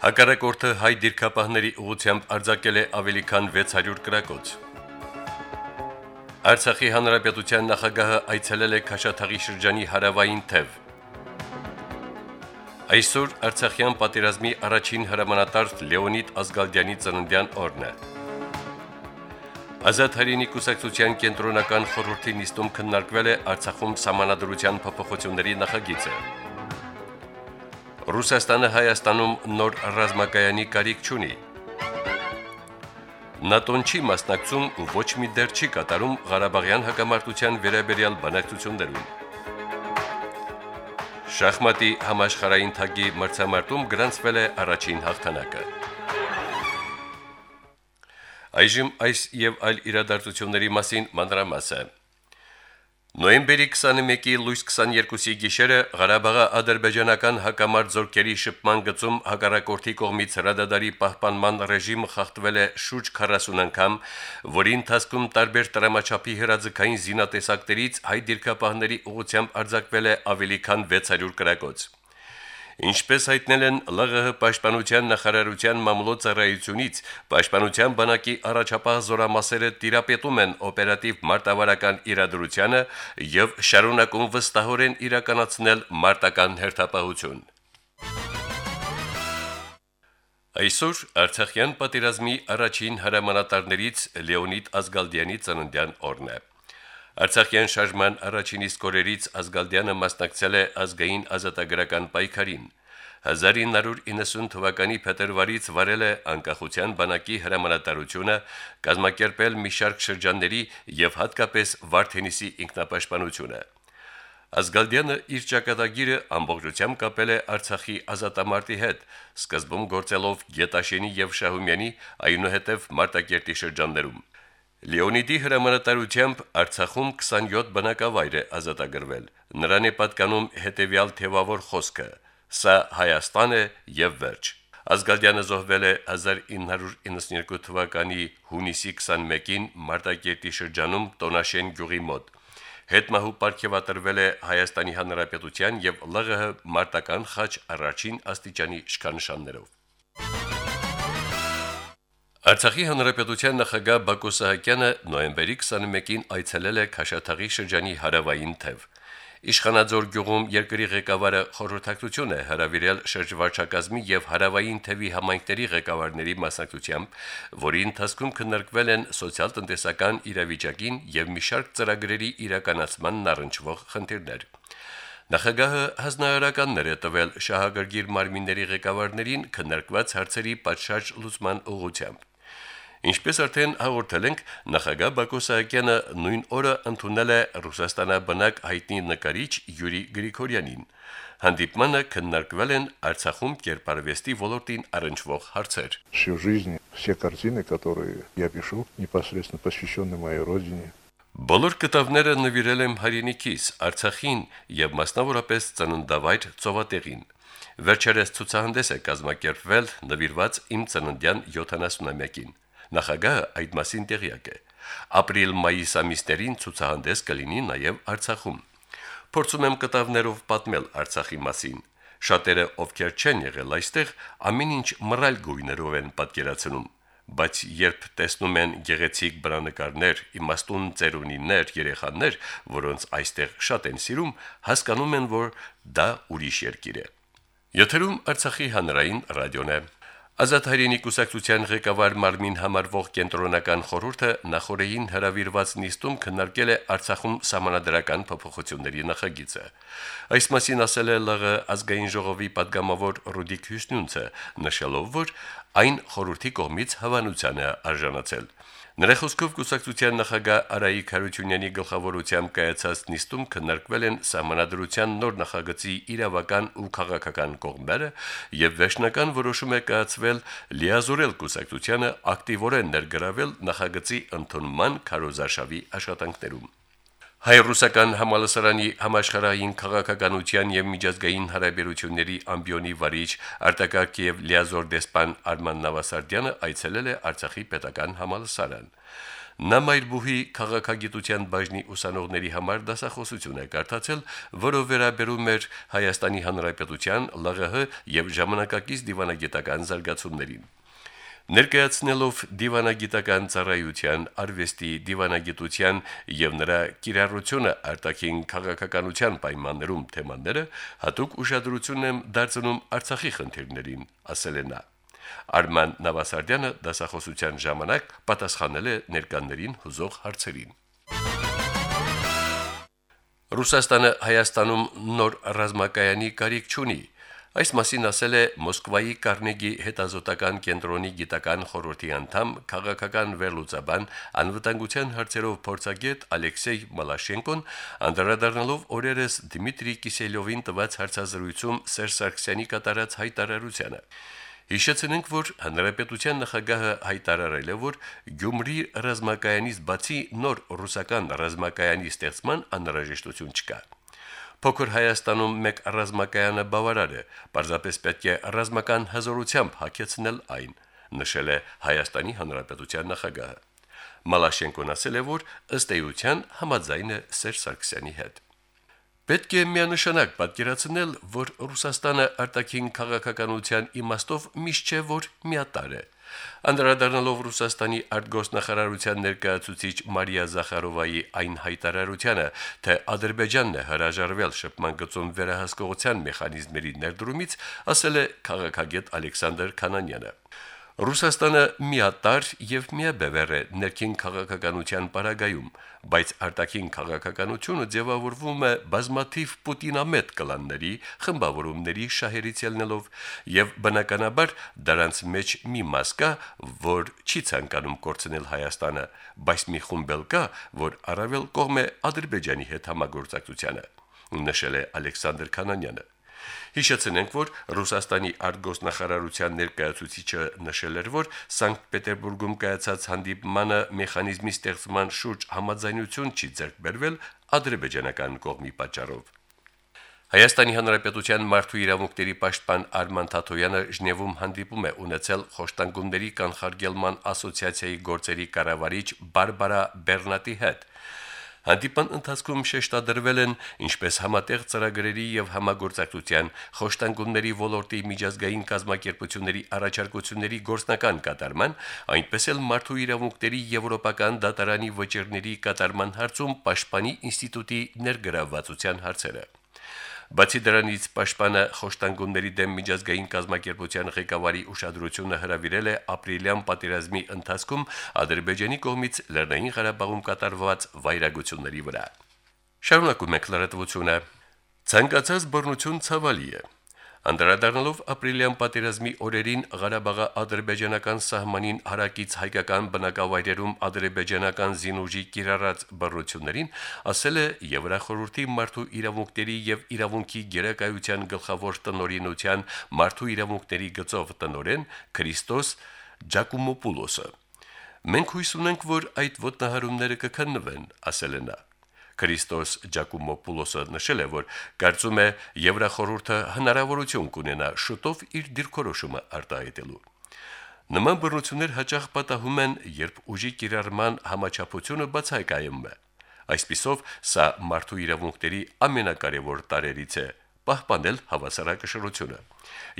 Հակառակորդը հայ դիրքապահների ուղությամբ արձակել է ավելի քան 600 կրակոց։ Արցախի հանրապետության նախագահը այցելել է Քաշաթաղի շրջանի հարավային թև։ Այսօր Արցախյան պատերազմի առաջին հրամանատար Լեոնիդ Ազգալդյանի ծննդյան օրն է։ Ազատ հայրենի կուսակցության կենտրոնական խորհրդի նիստում քննարկվել է Արցախում համանadrության փոփոխությունների նախագիծը։ Ռուսաստանը Հայաստանում նոր ռազմակայանի կարիք չունի։ ՆԱՏՕ-ն չի մասնակցում ու ոչ մի դեր չի կատարում Ղարաբաղյան հակամարտության վերաբերյալ բանակցություններում։ Շախմատի համաշխարհային թագի մրցամարտում գրանցվել է առաջին հաղթանակը։ Այժմ այս եւ այլ իրադարձությունների մասին մանրամասը։ Նոյեմբերի 21-ի լույս 22-ի գիշերը Ղարաբաղի ադրբեջանական հակամարտ զորքերի շփման գծում հակառակորդի կողմից հրադադարի պահպանման ռեժիմը խախտվել է շուրջ 40 անգամ, որի ընթացքում տարբեր տրամաչափի հրաձգային զինատեսակներից հայ դիրքապահների ուղությամբ արձակվել է ավելի քան 600 կրակոց։ Ինչպես հայտնել են ԼՂՀ պաշտպանության նախարարության մամուլոցարայությունից, պաշտպանության բանակի առաջապահ զորամասերը տիրապետում են օպերատիվ մարտավարական իրադրությանը եւ շարունակում վստահորեն իրականացնել մարտական հերթապահություն։ Այսօր Արցախյան պատերազմի առաջին հրամանատարներից Լեոնիդ Ազգալդյանի ծննդյան օրն է։ Արցախյան շարժման առաջին իսկ օրերից Ազգալդյանը մասնակցել է ազգային ազատագրական պայքարին։ 1990 թվականի փետրվարից վարել է անկախության բանակի հրամանատարությունը, կազմակերպել մի շարք շրջանների եւ հատկապես Վարդենիսի ինքնապաշտպանությունը։ Ազգալդյանը իր ճակատագիրը ամբողջությամբ կապել է Արցախի ազատամարտի հետ, սկզբում գործելով Գետաշենի եւ Շահումյանի, այնուհետև Մարտակերտի շրջաններում։ Լեոնիդի հրամանատարությամբ Արցախում 27 բնակավայր է ազատագրվել։ Նրան է պատկանում հետևյալ թևավոր խոսքը. Սա Հայաստան է եւ վերջ։ Ազգալյանը զոհվել է 1992 թվականի հունիսի 21-ին Մարտակերտի շրջանում Տոնաշեն գյուղի մոտ։ Հետմահու ապարգևատրվել է Հայաստանի Հանրապետության եւ ԼՂՀ մարտական խաչ առաջին աստիճանի շքանշաններով։ Արցախի հանրապետության նախագահ Բակո Սահակյանը նոյեմբերի 21-ին այցելել է Քաշաթաղի շրջանի հարավային թև։ Իշխանաձոր գյուղում երկրի ղեկավարը խորհրդակցություն է հրավիրել շրջվարչակազմի եւ հարավային թևի համայնքների ղեկավարների մասնակցությամբ, որի ընթացքում քննարկվել են սոցիալ-տնտեսական իրավիճակին եւ մի շարք ծրագրերի իրականացմանն առնչվող խնդիրներ։ Նախագահը հանրահարականներ է տվել շահագրգիռ մարմինների ղեկավարներին քննարկված հարցերի պատշաճ լուծման ուղղությամբ։ Ինչպես արդեն հաղորդել ենք, նախագահ Բակո Սահակյանը նույն օրը ընդունել է Ռուսաստանաբնակ հայտնի նկարիչ Յուրի Գրիգորյանին։ Հանդիպմանը քննարկվել են Արցախում կերպարվեստի ոլորտին առնչվող հարցեր։ Всю жизнь все картины, которые я пишу, непосредственно посвящены моей родине, Բոլոր կտավները նվիրել եմ հայրենիքիս, Արցախին եւ մասնավորապես ծննդավայր Ծովատեղին։ Վերջերս ցուցահանդես է կազմակերպվել նվիրված իմ ծննդյան 70-ամյակին։ Նախագահը այդ մասին տեղյակ է։ Ապրիլ-մայիս ամիսներին ցուցահանդես կլինի նաև Արցախում։ Փորձում եմ կտավներով պատմել Արցախի մասին։ Շատերը, ովքեր չեն եղել այստեղ, ամեն ինչ մռայլ գույներով են պատկերացնում բայց երբ տեսնում են գեղեցիկ բրանկարներ, իմաստուն ծերունիներ, երեխաներ, որոնց այստեղ շատ են սիրում, հասկանում են, որ դա ուրիշ երկիր է։ Եթերում Արցախի հանրային ռադիոն է։ Ազատ հայրենի կուսակցության ղեկավար Մարմին համարվող կենտրոնական խորհուրդը նախորդին հրավիրված նիստում քննարկել է Արցախում համանadrական փոփոխությունների նախագիծը։ Այս մասին ասել է ԼՂ ազգային ժողովի падգամավոր Ռուդիկ Հյուսնյունցը, նշելով, որ այն խորհրդի կողմից հավանության է արժանացել։ Նրա խոսքով կուսակցության նախագահ Արայիկ Հարությունյանի գլխավորությամբ կայացած նիստում քննարկվել են համանadrության նոր նախագծի իրավական ու քաղաքական կողմերը եւ վերջնական որոշում է կայացվել լիազորել կուսակցությանը ակտիվորեն ներգրավել նախագծի ընդունման քարոզարշավի աշխատանքներում։ Հայ-ռուսական համալսարանի համաշխարհային քաղաքականության եւ միջազգային հարաբերությունների ամբիոնի վարիչ արտակարգ եւ լիազոր դեսպան Արման Նավասարդյանը այցելել է Արցախի պետական համալսարան։ Նա Մայրբուհի քաղաքագիտության բաժնի ուսանողների համար դասախոսություն է կարդացել, որը վերաբերում էր Հայաստանի Հանրապետության ԼՂՀ եւ ժամանակակից դիվանագիտական զարգացումներին։ Ներկայացնելով դիվանագիտական ծառայության, արվեստի, դիվանագիտության եւ նրա կիրառությունը արտաքին քաղաքականության պայմաններում թեմաները, հատուկ ուշադրություն եմ դարձնում Արցախի խնդիրներին, ասել է նա։ Արման Նավասարդյանը դասախոսության ժամանակ պատասխանել է ներկաններին հուզող հարցերին։ Ռուսաստանը Հայաստանում նոր ռազմակայանի կարիք չունի։ Այս մասին ասել է Մոսկվայի Կարնեգի հետազոտական կենտրոնի գիտական խորհրդի անդամ քաղաքական վերլուծաբան անվտանգության հարցերով փորձագետ Ալեքսեյ Մալաշենկոն, անդրադառնալով օրերս Դմիտրի Կիսելյովին տված հարցազրույցում Սերժ Սարգսյանի կատարած հայտարարությանը։ Հիշեցնենք, որ հանրապետության նախագահը հայտարարել է, որ Գյումրի ռազմակայանից բացի նոր ռուսական ռազմակայանի ստեղծման անհրաժեշտություն չկա։ Փոքր Հայաստանում մեկ ռազմակայանը բավարար է, պարզապես պետք է ռազմական հզորությամբ հակեցնել այն, նշել է Հայաստանի Հանրապետության նախագահը։ Մալաշենկոն ասել է, որ ըստ էության համաձայն է Սերժ Սարգսյանի հետ։ Պետք է միանշանակ պատկերացնել, որ Ռուսաստանը արտաքին քաղաքականության իմաստով միշտ չէ, որ միատար է։ Անդրադառնալով Ռուսաստանի արտգոսնախարարության ներկայացուցիչ Մարիա Զախարովայի այն հայտարարությանը, թե Ադրբեջանն է հրաժարվել շփման գծում վերահսկողության մեխանիզմերի ներդրումից, ասել է քաղաքագետ Ալեքսանդր Քանանյանը։ Ռուսաստանը միատար եւ միաբևեռ է ներքին քաղաքականության պարագայում, բայց արտաքին քաղաքականությունը ձևավորվում է բազմաթիվ պուտինամետ կլանների, խմբավորումների շահերից ելնելով եւ բնականաբար դրանց մեջ մի մաս կա, որ չի ցանկանում կորցնել Հայաստանը, բայց մի խումբ էլ կա, որ առավել կողմ է Ադրբեջանի հետ համագործակցությանը, նշել է Ալեքսանդր Քանանյանը։ Հիշեցնենք, որ Ռուսաստանի արտգոսնախարարության ներկայացուցիչը նշել էր, որ Սանկտ Պետերբուրգում կայացած հանդիպմանը մեխանիզմի ստեղծման շուրջ համաձայնություն չի ձեռք բերվել ադրբեջանական կողմի պատճառով։ Հայաստանի Հանրապետության մարդու իրավունքների պաշտպան Արման Թաթոյանը Ժնևում հանդիպում է ունեցել Խոշտանգումների կանխարգելման ասոցիացիայի գործերի կառավարիչ Բարբարա Բեռնատի հետ։ Հանդիպան ընթացքում շեշտադրվել են ինչպես համատեղ ծրագրերի եւ համագործակցության խոշտանգումների ոլորտի միջազգային կազմակերպությունների առաջարկությունների գործնական կատարման, այնպես էլ մարդու իրավունքների եվրոպական դատարանի վճիռների կատարման հարցում պաշտպանի ինստիտուտի ներգրավվածության հարցերը։ Բացի դրանից պաշտպանը խոշտանգումների դեմ միջազգային կազմակերպության ղեկավարի ուշադրությունը հրավիրել է ապրիլյան պատերազմի ընթացքում Ադրբեջանի կողմից Լեռնային Ղարաբաղում կատարված վայրագությունների վրա։ Շարունակում ենք լրատվությունը։ Ցանկացած բռնություն ցավալի է։ Անդրադառնալով ապրիլյան պատերազմի օրերին Ղարաբաղի ադրբեջանական սահմանին հարակից հայկական բնակավայրերում ադրբեջանական զինուժի կիրառած բռնություններին, ասել է Եվրախորհրդի մարդու իրավունքների եւ իրավունքի գերակայության գլխավոր տնօրինության մարդու իրավունքների գծով տնօրեն Քրիստոս Ջակումոպուլոսը։ Մենք հույս ունենք, որ այդ ոտնահարումները կքննվեն, ասել է նա։ Քրիստոս Ջակումոպուլոսը նշել է, որ կարծում է Եվրախորհուրդը հնարավորություն կունենա շուտով իր դիրքորոշումը արտահայտելու։ Նման բռնություններ հաճախ պատահում են, երբ ուժի կիրառման համաչափությունը բացակայում է։ Այսպիսով, սա մարդու իրավունքների ամենակարևոր տարերից է պահպանել հավասարակշռությունը։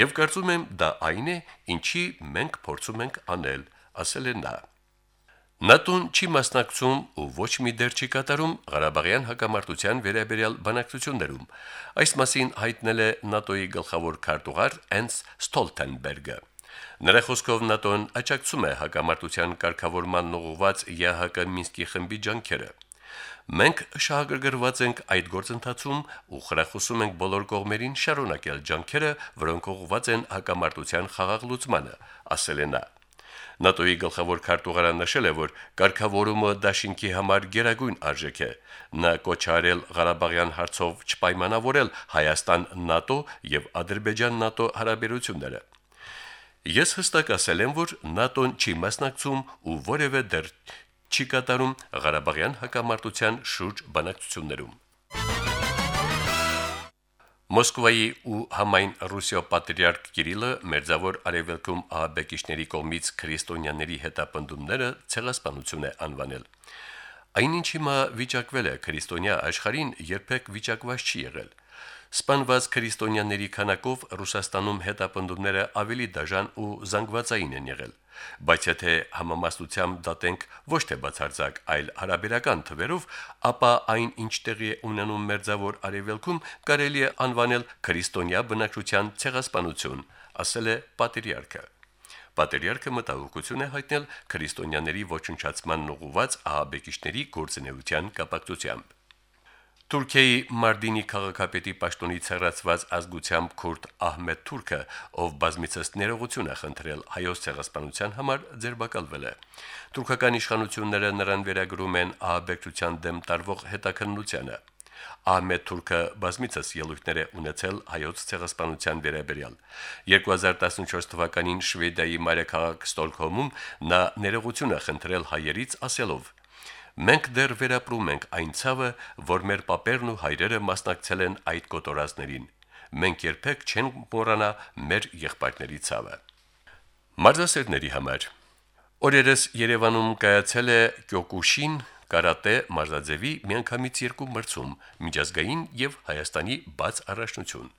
Եվ կարծում եմ, դա այն է, ինչի մենք փորձում ենք անել, ասել է նա. ՆԱՏՕ-ն չի մասնակցում ու ոչ մի դեր չի կատարում Ղարաբաղյան հակամարտության վերաբերյալ բանակցություններում։ Այս մասին հայտնել է ՆԱՏՕ-ի գլխավոր քարտուղար Էնս Ստոլտենբերգը։ Նրա խոսքով ՆԱՏՕ-ն աջակցում է հակամարտության կարգավորման ուղղված ԵՀԿ Մինսկի խմբի ջանքերը։ Մենք շահագրգռված ենք այդ գործընթացում ու խրախուսում ենք բոլոր կողմերին շարունակել ջանքերը, որոնք ուղղված են հակամարտության խաղաղ լուծմանը, ասել է նա։ ՆԱՏՕ-ի գլխավոր քարտուղարան նշել է, որ կարգավորումը դաշինքի համար գերագույն արժեք է։ Նա կոչ արել Ղարաբաղյան հարցով չպայմանավորել Հայաստան-ՆԱՏՕ եւ Ադրբեջան-ՆԱՏՕ հարաբերությունները։ Ես հստակ ասել եմ, որ ՆԱՏՕ-ն չի մասնակցում ու որևէ դեր չի կատարում Ղարաբաղյան հակամարտության շուրջ բանակցություններում։ Մոսկվայի ու համայն Ռուսիա պատրիարք Կիրիլը մերձավոր արևելքում ահաբեկիչների կողմից քրիստոնյաների հետապնդումները ցեղասպանություն է անվանել։ Այնինչ հիմա վիճակվել է քրիստոնյա աշխարհին երբեք վիճակված չի եղել։ Սպանված քրիստոնյաների քանակով Ռուսաստանում հետապնդումները ավելի դաժան ու զանգվածային են եղել, բայց եթե համամասնությամբ դատենք ոչ թե բացարձակ, այլ հարաբերական թվերով, ապա այն, ինչ տեղի է ունենում Մերձավոր Արևելքում, կարելի է անվանել քրիստոնյա բնակչության ցեղասպանություն, ասել է պատրիարքը։ Պատերիարքը մտահոգություն է հայտնել քրիստոնյաների ոչնչացման ուղղված ահաբեկիչների գործունեության կապակցությամբ։ Թուրքիայի Մարդինի քաղաքապետի պաշտոնից հեռացված ազգությամբ քուրդ Ահմեդ Թուրքը, ով բազմիցս ներողություն է խնդրել հայոց ցեղասպանության համար, ձերբակալվել է։ Թուրքական իշխանությունները նրան վերագրում են ահաբեկչության դեմ տարվող հետաքննությանը։ Ահմեդ Թուրքը բազմիցս ելույթներ է ունեցել հայոց ցեղասպանության վերաբերյալ։ 2014 թվականին Շվեդիայի մայրաքաղաք Ստոկհոլմում նա ներողություն է խնդրել հայերից, ասելով. Մենք դեռ վերապրում ենք այն ցավը, որ մեր papերն ու հայրերը մասնակցել են այդ կոտորածներին։ Մենք երբեք չենք մոռանա մեր եղբայրների ցավը։ Մարզասերների համար Օրերս Երևանում կայացել է Կյոկուշին կարատե մարզաձևի միանգամից երկու մրցում՝ միջազգային եւ Հայաստանի բաց առաջնություն։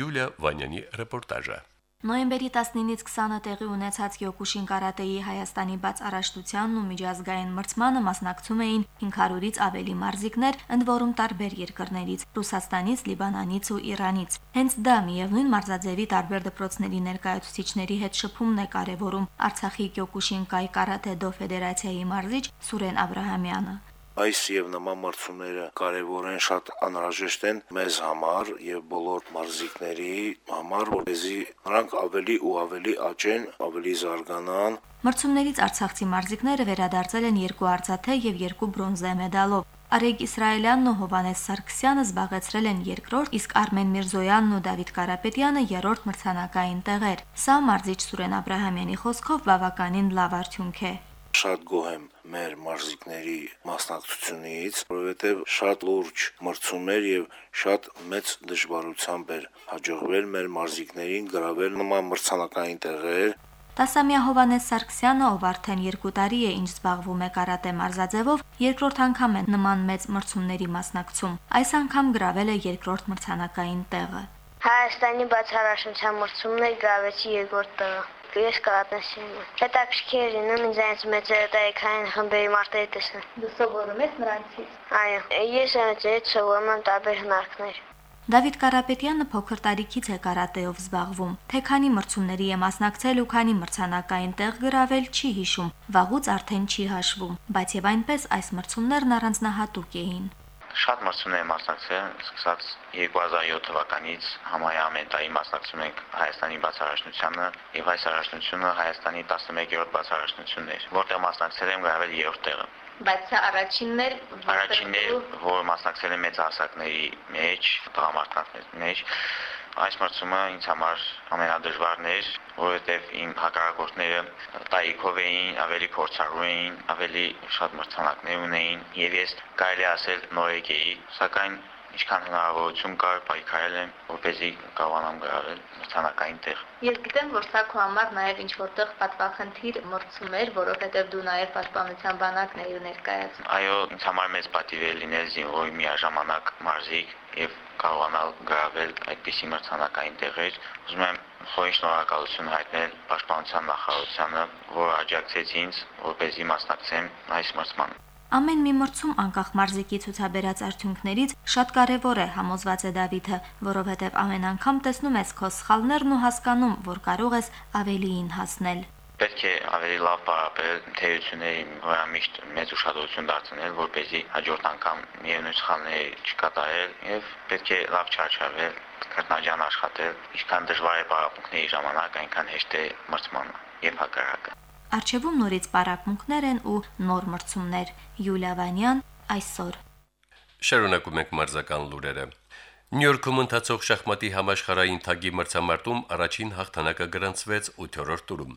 Յուլիա Վանյանի ռեպորտաժը։ Նոյեմբերի 19-ից 20-ը տեղի ունեցած Կյոկուշին կարատեի Հայաստանի բաց առաջնությանն ու միջազգային մրցմանը մասնակցում էին 500-ից ավելի մարզիկներ, ընդ որում տարբեր երկրներից՝ Ռուսաստանից, Լիբանանից ու Իրանից։ Հենց դա միևնույն մարզաձևի տարբեր դպրոցների ներկայացուցիչների հետ շփումն է կարևորում Արցախի Կյոկուշին կայ կարատե դո ֆեդերացիայի մարզիչ Սուրեն Աբ รา համյանը այս եւ նման մրցումները կարևոր են, շատ անհրաժեշտ են մեզ համար եւ բոլոր մարզիկների համար, որպեսզի նրանք ավելի ու ավելի աճեն, ավելի զարգանան։ Մրցումներից Արցախցի մարզիկները վերադարձել են երկու արծաթե եւ երկու բրոնզե մեդալով։ Արեգ Իսրայելյանն ու Հովանես Սարգսյանը զբաղեցրել են երկրորդ, իսկ Արմեն Միրզոյանն ու Դավիթ Կարապետյանը երրորդ մրցանակային տեղեր։ Սա մարզիչ Սուրեն Աբ รา համյանի խոսքով բավականին լավ արդյունք է շատ գոհ եմ մեր մարզիկների մասնակցությունից, որովհետև շատ լուրջ մրցումներ եւ շատ մեծ դժվարությամբ էր հաջողվել մեր մարզիկներին գրավել նման մրցանակային տեղեր։ Տասամյա Հովանես Սարգսյանը, ով արդեն 2 տարի է ինչ զբաղվում է կարատե մարզաձևով, երկրորդ անգամ է նման մեծ մրցումների մասնակցում։ Այս անգամ գրավել է երկրորդ մրցանակային տեղը։ Հայաստանի բացառաշնչյան մրցումն է գրավեցի երկրորդ տեղը ես կարատնասին։ Հետաքրքիր լինում ինձ այնց մեծ տարեկային խմբերի մարտերի տեսնել։ Դու սովորում ես նրանցից։ Այո, ես այնց սովորում եմ տարբեր հնարքներ։ Դավիթ Կարապետյանը փոքր տարիքից է կարատեով զբաղվում։ Թե քանի մրցումների է մասնակցել ու քանի մրցանակային տեղ գրավել չի հիշում, վաղուց արդեն չի հաշվում, բայց եւ այնպես այս մրցումներն առանձնահատուկ էին շատ մրցումներ մասնակցել, սկսած 2007 թվականից համայա ամեն տարի մասնակցում ենք Հայաստանի բացառաշնությանը եւ այս առաջնությունը Հայաստանի 11-րդ բացառաշնությունն էր, որտեղ մասնակցել եմ գրավել 3-րդ տեղը բայց սա առաջինն էր առաջինն էր որ մասնակցել եմ մեծ հասակների մեջ տղամարդկանց մեջ այս մրցումը ինձ համար ամենադժվարն էր, որովհետև իմ հակառակորդները տարիքով էին, ավելի փորձառու էին, ավելի շատ մրցանակներ ունեին, եւ ես կարելի ասել նորեկ էի, սակայն ինչքան հնարավորություն կար, պայքարել եմ, որպեսզի կարողանամ գրավել մրցանակային տեղ։ Ես գիտեմ, որ սա քո համար նաև ինչ որտեղ պատվախնդիր մրցում էր, որովհետև դու նաև պաշտպանության բանակն էիր ներկայացնում։ Այո, ինձ համար մեծ պատիվ է լինել զինվորի միաժամանակ մարզիկ եւ կարողանալ գրավել այդպիսի մրցանակային տեղեր։ Ուզում եմ խորին շնորհակալություն հայտնել Պաշտպանության նախարարությանը, որ աջակցեց ինձ, որպեսզի մասնակցեմ այս մրցմանը։ Ամեն մի մրցում անկախ մարզիկի ցուցաբերած արդյունքներից շատ կարևոր է, համոզված է Դավիթը, որովհետև ամեն անգամ տեսնում ես քո սխալներն ու հասկանում, որ կարող ես ավելիին հասնել։ պետք է ավելի լավ պարապել թեյությունների վրա միշտ մեծ ուշադրություն դարձնել, որպեսզի հաջորդ անգամ միևնույն սխալները չկատարել եւ պետք է լավ չարչավել, քրտնաջան աշխատել, ինչքան դժվար է պարապմունքների ժամանակ, այնքան հեշտ է մրցմանը եւ հակառակը։ Արջևում նորից պարապմունքներ են ու նոր մրցումներ։ Յուլիա Վանյան այսօր Շարունակում ենք մարզական լուրերը։ Նյու-Յորքում ընթացող շախմատի համաշխարհային թագի մրցամարտում առաջին հաղթանակը գրանցվեց 8-րդ տուրում։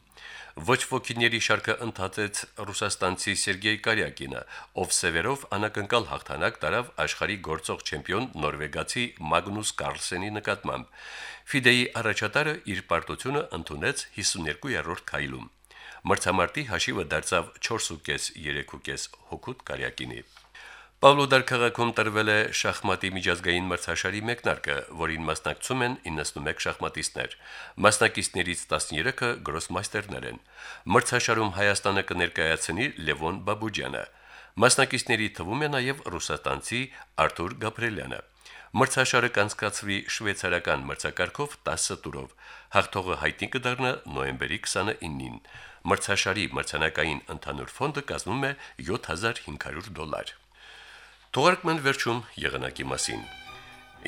Ոչ ոքիների շարքը ընթացեց ռուսաստանցի Սերգեյ Կարյակինը, ով սևերով անակնկալ հաղթանակ տարավ աշխարհի գործող չեմպիոն նորվեգացի Մագնուս Կարլսենի նկատմամբ։ Ֆիդեի առաջատարը իր պարտությունը ընդունեց 52-րդ քայլում։ Մրցամարտի հաշիվը դարձավ 4.5-3.5 հոգուտ Կարյակինի։ Պավլոդար քաղաքում տրվել է շախմատի միջազգային մրցաշարի մեկնարկը, որին մասնակցում են 91 շախմատիստներ։ Մասնակիցներից 13-ը գրոսմայստերներ են։ Մրցաշարում Հայաստանը կներկայացնի Լևոն Բաբուջյանը։ Մասնակիցների թվում է նաև ռուսաստանցի Արթուր Գաբրելյանը։ Մրցաշարը կանցկացվի շվեյցարական մրցակարգով 10 տուրով։ Հաղթողը հայտնի կդառնա նոյեմբերի 29-ին։ Մրցաշարի մրցանակային ընդհանուր ֆոնդը կազմում է 7500 դոլար։ Թողարկման վերջում եղանակի մասին։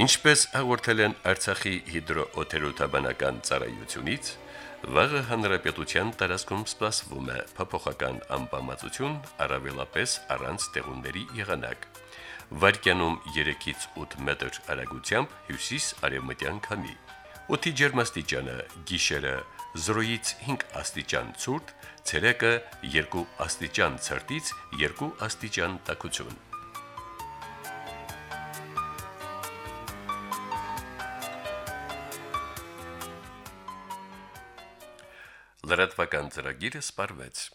Ինչպես հաղորդել են Արցախի հիդրոօթերոթաբանական ծառայությունից, վաղը հանրապետության տարածքում սպասվում է փոփոխական անբավարարություն, առավելապես առանց տեղումների եղանակ։ Վարկյանում 3-ից 8 մետր արագությամբ հյուսիս-արևմտյան քամի։ Օդի ջերմաստիճանը՝ գիշերը 0-ից 5 աստիճան ցուրտ, ցերեկը 2 աստիճան ցրտից 2 աստիճան տաքություն։ Լրատվական ծրագիրը սպարվեց։